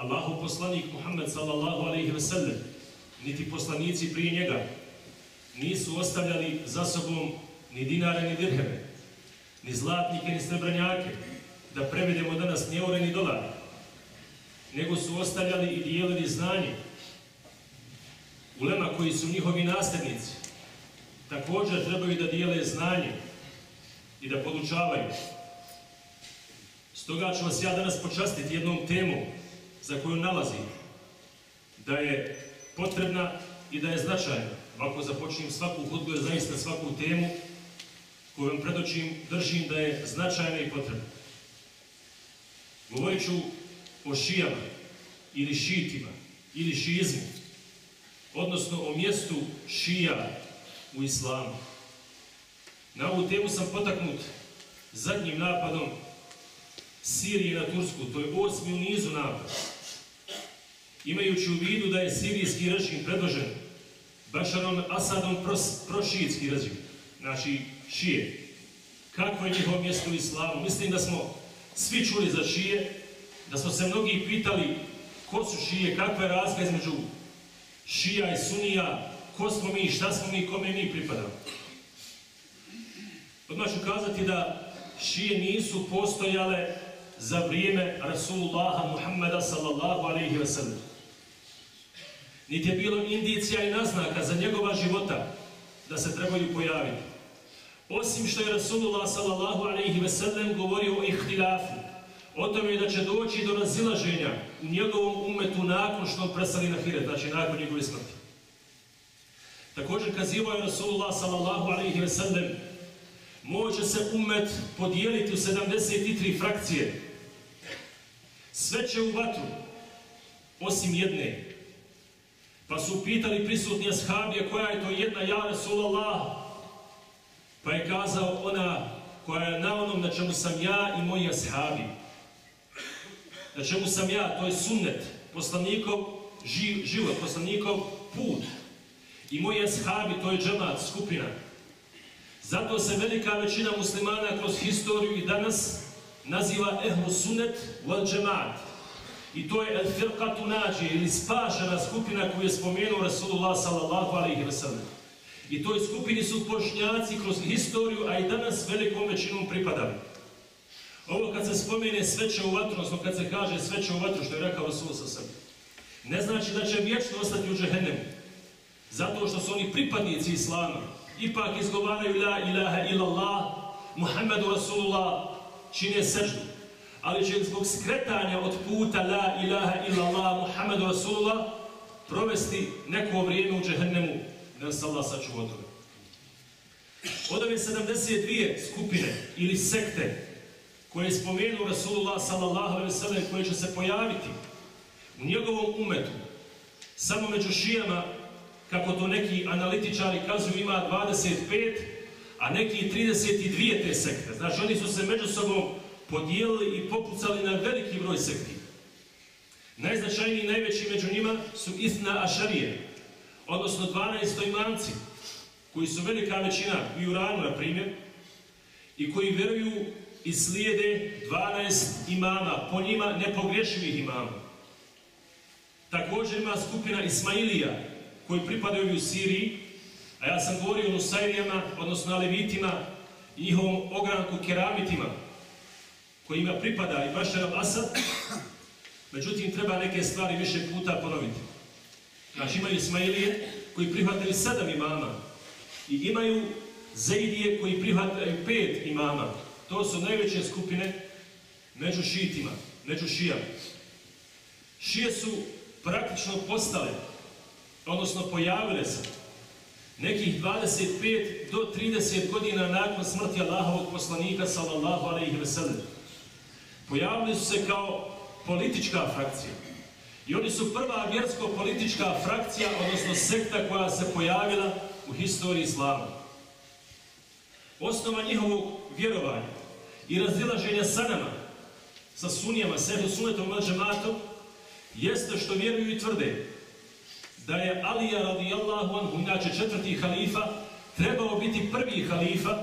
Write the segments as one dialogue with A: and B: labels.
A: Allahu poslanik Muhammed sallallahu alaihi ve sellem, niti poslanici prije njega, nisu ostavljali za sobom ni dinare, ni dirheme, ni zlatnike, ni srebranjake, da prevedemo danas ni eure, ni dolare, nego su ostavljali i dijelili znanje. Ulema koji su njihovi nasljednici, također trebaju da dijele znanje i da podučavaju. Stoga ću vas ja danas počastiti jednom temom za koju nalazi da je potrebna i da je značajna. Ako započnem svaku hudbu, je zaista svaku temu koju predočim, držim da je značajna i potrebna. Govorit ću o šijama ili šitima ili šizmu, odnosno o mjestu šija u islamu. Na ovu temu sam potaknut zadnjim napadom Sirije na Tursku, to je osmi u nizu napada. Imajući u vidu da je sirijski režim predložen Bašarom Asadom pros, prošijitski režim, znači šije. Kako je njihovo mjesto u islamu? Mislim da smo svi čuli za šije, da smo se mnogi pitali ko su šije, kakva je razlika između šija i sunija, ko smo mi, šta smo mi, kome mi pripadamo. Odmah ću kazati da šije nisu postojale za vrijeme Rasulullaha Muhammeda sallallahu alaihi wa sallam. Niti je bilo indicija i naznaka za njegova života da se trebaju pojaviti. Osim što je Rasulullah sallallahu alaihi ve sellem govorio o ihtilafu, o tome da će doći do razilaženja u njegovom umetu nakon što on prestali na hiret, znači nakon njegove smrti. Također kazivao je Rasulullah sallallahu alaihi ve sellem može se umet podijeliti u 73 frakcije. Sve će u vatru, osim jedne. Pa su pitali prisutni ashabije koja je to jedna, ja Rasulallah. Pa je kazao ona koja je na onom na čemu sam ja i moji ashabi. Na čemu sam ja, to je sunnet, poslanikov živ, život, poslanikov put. I moji ashabi, to je džemat, skupina. Zato se velika većina muslimana kroz historiju i danas naziva ehlu sunnet wal džemat. I to je al-firqatu nađe ili spašena skupina koju je spomenuo Rasulullah sallallahu alaihi wa sallam. I toj skupini su pošnjaci kroz historiju, a i danas velikom većinom pripadali. Ovo kad se spomene sveće u vatru, odnosno kad se kaže sveće u vatru, što je rekao Rasulullah sallallahu alaihi ne znači da će vječno ostati u džehennemu. Zato što su oni pripadnici Islama, ipak izgovaraju la ilaha illallah, Muhammedu Rasulullah, čine seždu. Ali će zbog skretanja od puta la ilaha illallah, Muhammedu Rasulullah, provesti neko vrijeme u džehennemu, da nas Allah sačuva od toga. Od ove 72 skupine ili sekte koje je spomenuo Rasulullah sallallahu alaihi sallam koje će se pojaviti u njegovom umetu, samo među šijama kako to neki analitičari kazuju, ima 25, a neki 32 te sekte. Znači, oni su se među sobom podijelili i popucali na veliki broj sekti. Najznačajniji i najveći među njima su Isna Ašarije, odnosno 12 imamci, koji su velika većina u Juranu, na primjer, i koji veruju i slijede 12 imama, po njima nepogrešivih imama. Također ima skupina Ismailija, koji pripadaju u Siriji, a ja sam govorio o Nusajrijama, odnosno Alevitima i njihovom ogranku keramitima, kojima pripada i Bašar al-Asad, međutim treba neke stvari više puta ponoviti. Znači imaju Ismailije koji prihvataju sedam imama i imaju Zaidije koji prihvataju pet imama. To su najveće skupine među šitima, među šijama. Šije su praktično postale odnosno pojavile se nekih 25 do 30 godina nakon smrti Allahovog poslanika sallallahu alaihi ve sellem. Pojavili su se kao politička frakcija. I oni su prva vjersko-politička frakcija, odnosno sekta koja se pojavila u historiji islama. Osnova njihovog vjerovanja i razilaženja sa nama, sa sunijama, sehu sunetom, mađematom, jeste što vjeruju i tvrde da je Alija radijallahu anhu, inače četvrti halifa, trebao biti prvi halifa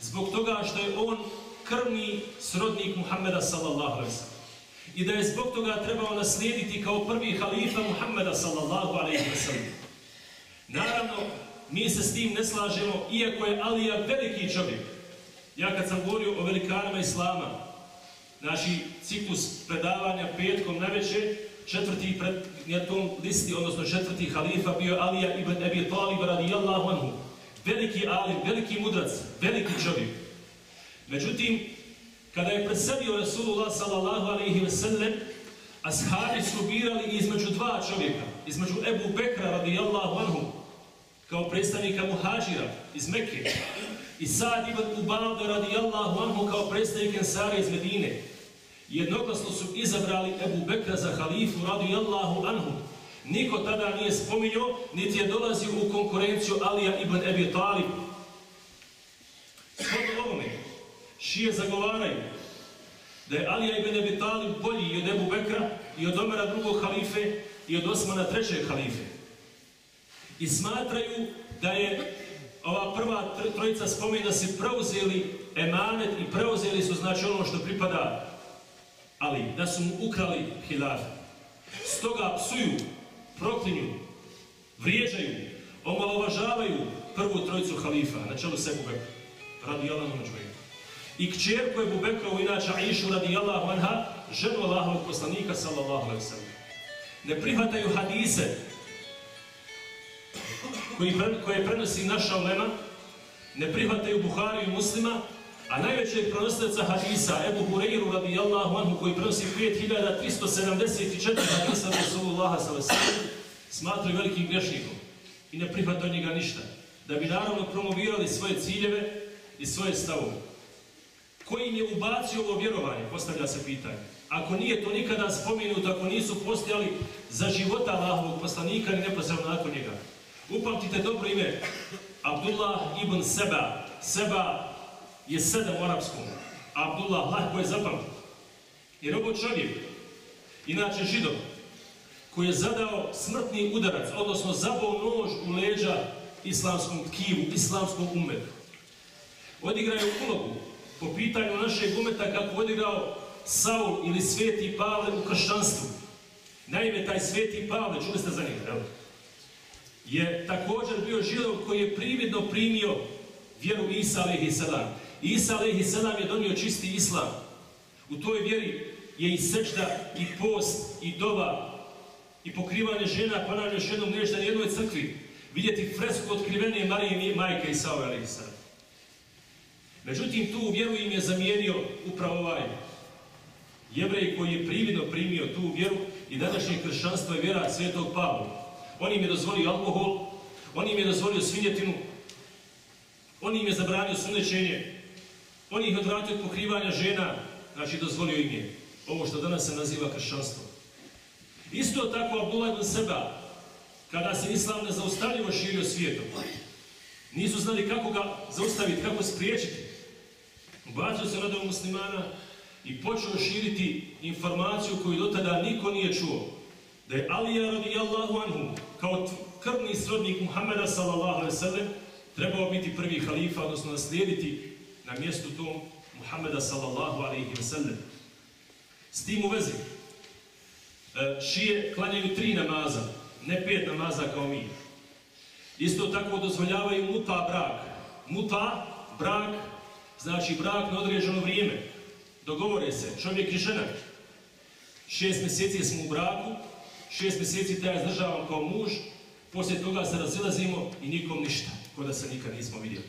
A: zbog toga što je on krvni srodnik Muhammeda sallallahu alaihi sallam. i da je zbog toga trebao naslijediti kao prvi halifa Muhammeda sallallahu alaihi sallam. Naravno, mi se s tim ne slažemo, iako je Alija veliki čovjek. Ja kad sam govorio o velikanima Islama, naši ciklus predavanja petkom na večer, četvrti pred na tom listi, odnosno četvrti halifa bio Alija ibn Ebi Talib radijallahu anhu. Veliki alim, veliki mudrac, veliki čovjek. Međutim, kada je predsedio Rasulullah sallallahu alaihi ve sellem, ashabi su birali između dva čovjeka, između Ebu Bekra radijallahu anhu, kao predstavnika muhađira iz Mekke, i Sad ibn Ubavda radijallahu anhu kao predstavnik Ensara iz Medine. Jednoglasno su izabrali Ebu Bekra za halifu radijallahu anhu. Niko tada nije spominjao, niti je dolazio u konkurenciju Alija ibn Ebi Talib. Shodno ovome, čije zagovaraju da je Alija ibn Ebi Talib bolji i od Ebu Bekra i od Omera drugog halife i od Osmana trećeg halife. I smatraju da je ova prva trojica spomena da se preuzeli emanet i preuzeli su znači ono što pripada ali da su mu ukrali hilaf. Stoga psuju, proklinju, vrijeđaju, omalovažavaju prvu trojicu halifa na čelu Sebu Bekra. radi Allah čovjeku. I kćerku Ebu Bekrovu, inače Aishu radijallahu anha, ženu Allahovog poslanika, sallallahu alaihi sallam. Ne prihvataju hadise koji, koje prenosi naša ulema, ne prihvataju Buhari i muslima, a najvećeg pronostavca hadisa, Ebu Hureyru radijallahu anhu, koji prenosi 5374 hadisa Rasulullaha s.a.v. smatraju velikim grešnikom i ne prihvataju njega ništa, da bi naravno promovirali svoje ciljeve i svoje stavove. Koji je ubacio ovo vjerovanje, postavlja se pitanje. Ako nije to nikada spomenuto, ako nisu postojali za života Allahovog poslanika ili neposredno nakon njega, Upamtite dobro ime Abdullah ibn Seba. Seba je sedam u arapskom. Abdullah lahko je zapamtiti. Jer ovo čovjek, inače židov, koji je zadao smrtni udarac, odnosno zabao nož u leđa islamskom tkivu, islamskom umetu. Odigraju ulogu po pitanju našeg umeta kako odigrao Saul ili Sveti Pavle u kršćanstvu. Naime, taj Sveti Pavle, čuli ste za njega, evo, je također bio židov koji je prividno primio vjeru Isa alaihi salam. Isa alaihi salam je donio čisti islam. U toj vjeri je i sečda, i post, i dova, i pokrivanje žena, ponavljaju još jednom nešto na jednoj crkvi. Vidjeti fresku otkrivene Marije majke Isao alaihi salam. Međutim, tu vjeru im je zamijenio upravo ovaj jevrej koji je prividno primio tu vjeru i današnje kršćanstvo je vjera svetog Pavla. On im je dozvolio alkohol, on im je dozvolio svinjetinu, on im je zabranio sunećenje, on ih odvratio od pokrivanja žena, znači dozvolio im je ovo što danas se naziva kršćanstvo. Isto tako Abdullah ibn Seba, kada se islam ne zaustavljivo širio svijetom, nisu znali kako ga zaustaviti, kako spriječiti. Ubacio se radom muslimana i počeo širiti informaciju koju do tada niko nije čuo da je Alija radijallahu anhu kao krvni srodnik Muhammeda sallallahu alaihi sallam trebao biti prvi halifa, odnosno naslijediti na mjestu tom Muhammeda sallallahu alaihi sallam. S tim u vezi, e, šije klanjaju tri namaza, ne pet namaza kao mi. Isto tako dozvoljavaju muta brak. Muta, brak, znači brak na određeno vrijeme. Dogovore se, čovjek i žena. Šest mjeseci smo u braku, šest mjeseci taj zdržavam kao muž, poslije toga se razilazimo i nikom ništa, ko da se nikad nismo vidjeli.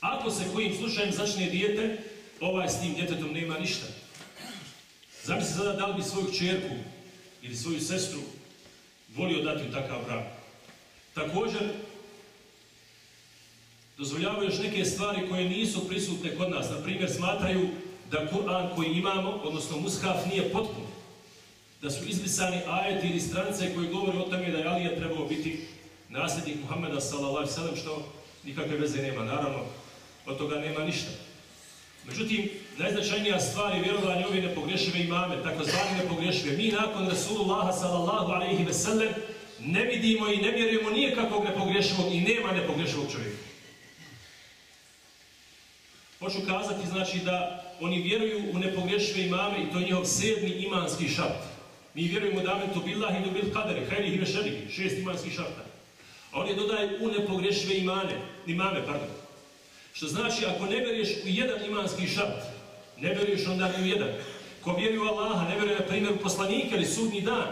A: Ako se kojim slučajem začne dijete, ovaj s tim djetetom nema ništa. Zamisli sada da li bi svoju čerku ili svoju sestru volio dati u takav brak. Također, dozvoljavaju još neke stvari koje nisu prisutne kod nas. Na primjer, smatraju da Kur'an koji imamo, odnosno Mushaf, nije potpun da su izbrisani ajeti ili strance koji govori o tome da je Alija trebao biti nasljednik Muhammeda sallallahu sallam, što nikakve veze nema, naravno, od toga nema ništa. Međutim, najznačajnija stvar je vjerovanje ove nepogrešive imame, takozvani nepogrešive. Mi nakon Rasulullaha sallallahu alaihi ve sellem ne vidimo i ne vjerujemo nijekakvog nepogrešivog i nema nepogrešivog čovjeka. Hoću kazati, znači, da oni vjeruju u nepogrešive imame i to je njihov sedmi imanski šart. Mi vjerujemo da ametu billah billahi i bil kadere, hajri i vešeriki, šest imanskih šarta. A oni dodaju u nepogrešive imane, imame, pardon. Što znači, ako ne vjeruješ u jedan imanski šart, ne vjeruješ onda ni u jedan. Ko vjeruje u Allaha, ne vjeruje na primjer u poslanika ili sudni dan,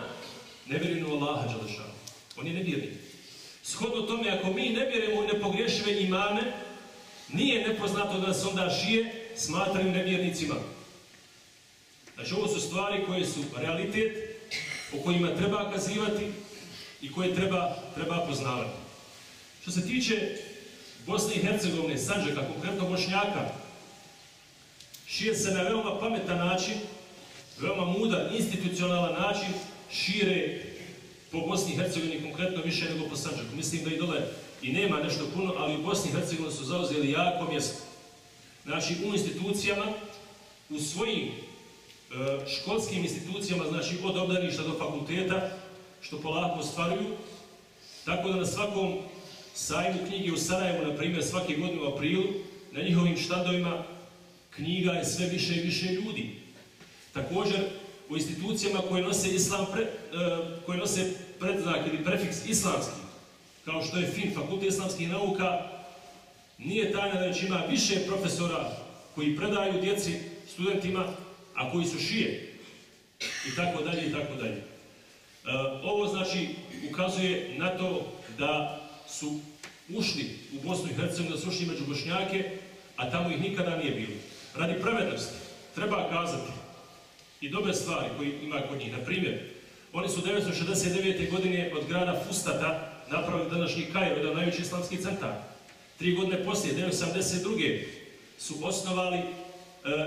A: ne vjeruje u Allaha, Đalešanu. On je nevjernik. Shodno tome, ako mi ne vjerujemo u nepogrešive imame, nije nepoznato da se onda šije smatraju nevjernicima. Znači, ovo su stvari koje su realitet, o kojima treba kazivati i koje treba, treba poznavati. Što se tiče Bosne i Hercegovine, Sanđaka, konkretno Bošnjaka, šije se na veoma pametan način, veoma mudar, institucionalan način, šire po Bosni i Hercegovini konkretno više nego po Sanđaku. Mislim da i dole i nema nešto puno, ali u Bosni i Hercegovini su zauzeli jako mjesto. Znači, u institucijama, u svojim e, školskim institucijama, znači od obdaništa do fakulteta, što polako ostvaruju, tako da na svakom sajmu knjige u Sarajevu, na primjer, svake godine u aprilu, na njihovim štandovima knjiga je sve više i više ljudi. Također, u institucijama koje nose, islam pre, e, koje nose predznak ili prefiks islamski, kao što je FIN, Fakultet islamskih nauka, nije tajna da već ima više profesora koji predaju djeci, studentima, a koji su šije. I tako dalje, i tako dalje. E, ovo znači ukazuje na to da su ušli u Bosnu i Hercegovini, da su ušli među Bošnjake, a tamo ih nikada nije bilo. Radi pravednosti treba kazati i dobre stvari koji ima kod njih. Na primjer, oni su 1969. godine od grada Fustata napravili današnji Kairo, jedan najveći islamski centar. Tri godine poslije, 1972. su osnovali uh,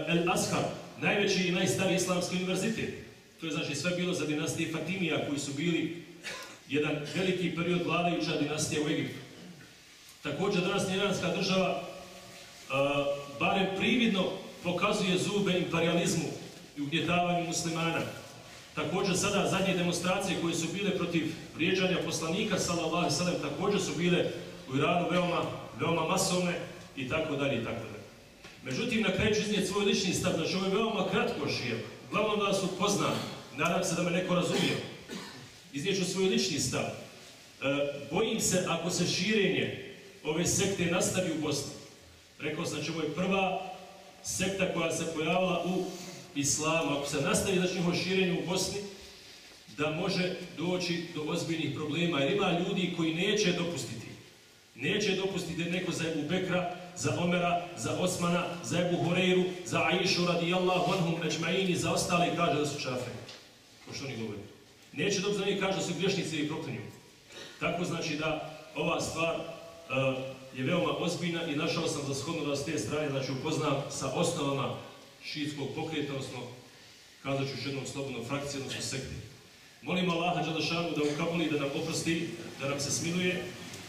A: El Azhar, najveći i najstariji islamski univerzitet. To je znači sve bilo za dinastije Fatimija koji su bili jedan veliki period vladajuća dinastija u Egiptu. Također danas njeranska država uh, barem prividno pokazuje zube imperializmu i ugnjetavanju muslimana. Također sada zadnje demonstracije koje su bile protiv prijeđanja poslanika sallallahu sallam također su bile u Iranu veoma, veoma masovne i tako dalje i tako dalje. Međutim, na kraju ću iznijeti svoj lični stav, znači ovo je veoma kratko šijem, glavno da su poznam, nadam se da me neko razumije. Iznijeću svoj lični stav. E, bojim se ako se širenje ove sekte nastavi u Bosni. Rekao sam, znači ovo je prva sekta koja se pojavila u islamu, ako se nastavi znači njihovo širenje u Bosni, da može doći do ozbiljnih problema, jer ima ljudi koji neće dopustiti. Neće dopustiti neko za Ebu Bekra, za Omera, za Osmana, za Ebu Horeiru, za Aishu radijallahu anhum međma'ini, za ostale i kaže da su čafe. Ko što oni govori. Neće dopustiti da oni kaže da su griješnici i proklinju. Tako znači da ova stvar uh, je veoma ozbiljna i našao sam za shodno da s te strane znači upoznam sa osnovama šiitskog pokreta, odnosno kazat ću još jednom slobodnom frakciju, odnosno sekti. Molim Allaha Đalašanu da ukabuli, da nam oprosti, da nam se smiluje,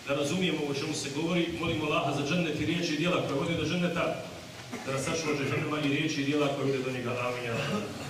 A: da razumijemo o čemu se govori. Molim Allaha za džennet i riječi i dijela koje vodi do dženneta, da nas sačuva džennema i riječi i dijela koje vode do njega. Amin.